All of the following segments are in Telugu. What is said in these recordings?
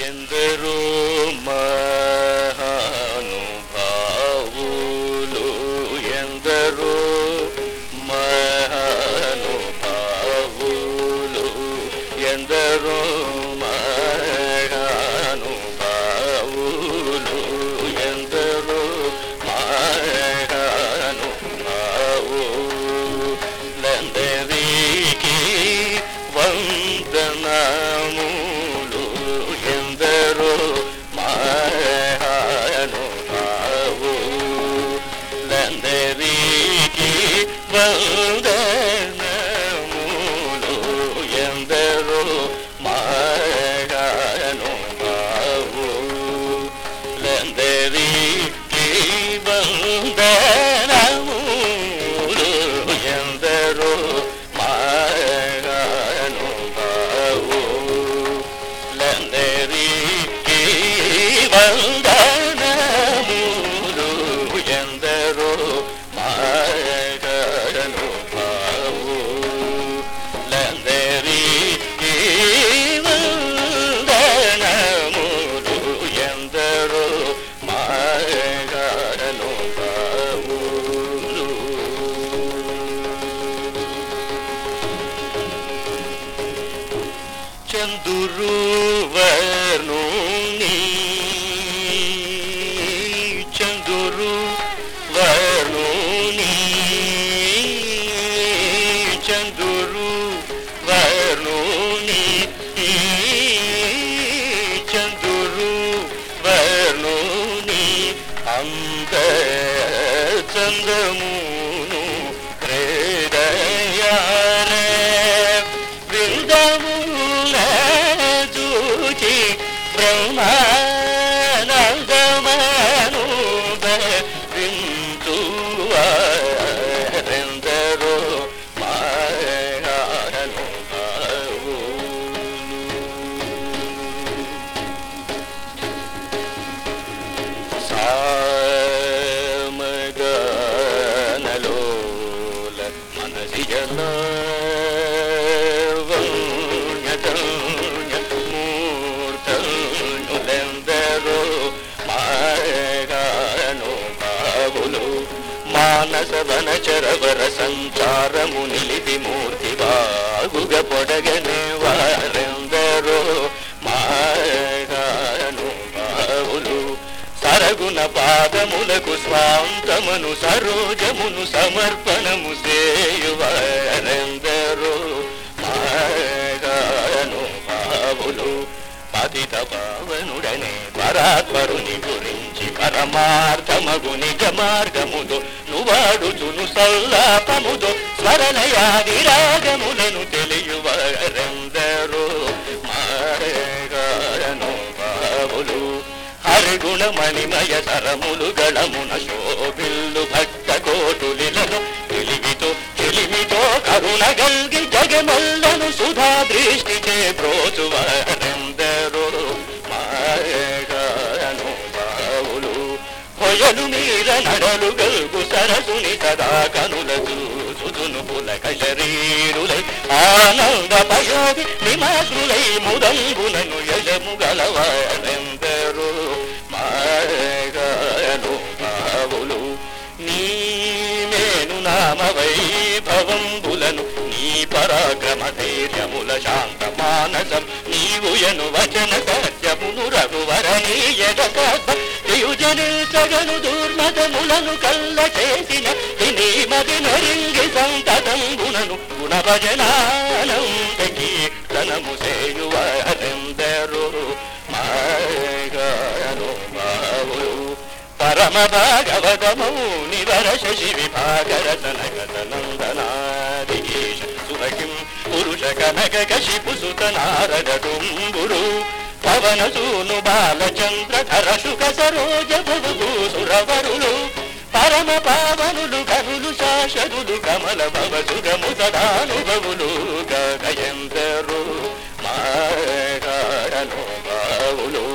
ఎందరో మహానుభావులు ఎందరో మహానుభావులు ఎందరో Well, చందురు వర్ణుని చందురు వర్ణుని చందురు వర్ణుని చందురు వర్ణుని అంద చందమును మానస వనచరవర సంచారము నిలిపి మూర్తి బాగుగ పొడగనే వారెందరో మాగాను బాబులు సరగుణ పాదములకు స్వాంతమును సరోజమును సమర్పణము చేయువారెందరో మాగాను బాబులు పతిత పావనుడనే పరాత్మరుని గురించి పరమార్థమగు నిజ మార్గముదో నువాడుచును సల్లాపముదో స్మరణయాది రాగములను తెలియవారెందరో మాగాను బాబులు హరిగుణమణిమయ తరములు గళమున శోభిల్లు భక్త కోటులిలను తెలివితో చెలిమితో కరుణ గల్గి జగమల్లను సుధా దృష్టి చే బ్రోచువారెందరో మాగాను బావులు. పొయలు మీర నడలు గల్గు సరసుని కదా కనుల చూచును పులక శరీరులై ఆనంద పశోది నిమాసులై ముదంబులను యజము గలవారెందరో మాగాను బావులు నీమేను నామ వైభవంబులను నీ పరాక్రమ ధైర్యముల శాంత మానసం నీవు ఎను వచన సత్యమును రఘువరణీయ నీయగను దుర్మతములను కల్ల చేసిన నీ మది నరింగి సంతతంబునను గుణను తనము భజనానంద కీర్తనము చేయువారెందరో బావులు పరమ భాగవతము నివర శశి విభాగరతనగతనందనాదిగేశ సురకిం పురుష కనక కశిపు సుత నారద డుంబురు. పవన సూను బాలచంద్ర ధర శుక సరోజ భువు సురవరులు పరమ పావనులు కరులు శాశ్వతులు కమల భవ సుగము సదానుభవులు గగయందరు మాగాను బావులు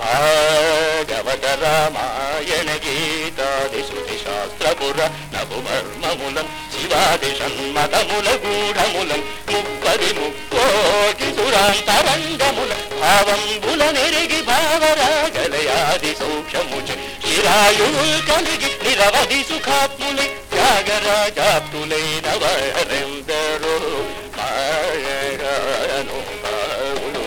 భాగవత రామాయణ గీతాది శృతి శాస్త్రపుర నభు మర్మములం శివాది షణ్మతముల గూఢములం ముప్పది ముక్కోటి సురాంతరంగములం భావంబుల నెరిగి భావరాగలయాది సౌఖ్యము చిరాయువు కలిగి నిరవధి సుఖాత్ములై. త్యాగరాజాప్తులైన వారెందరో ప్రమము బావులు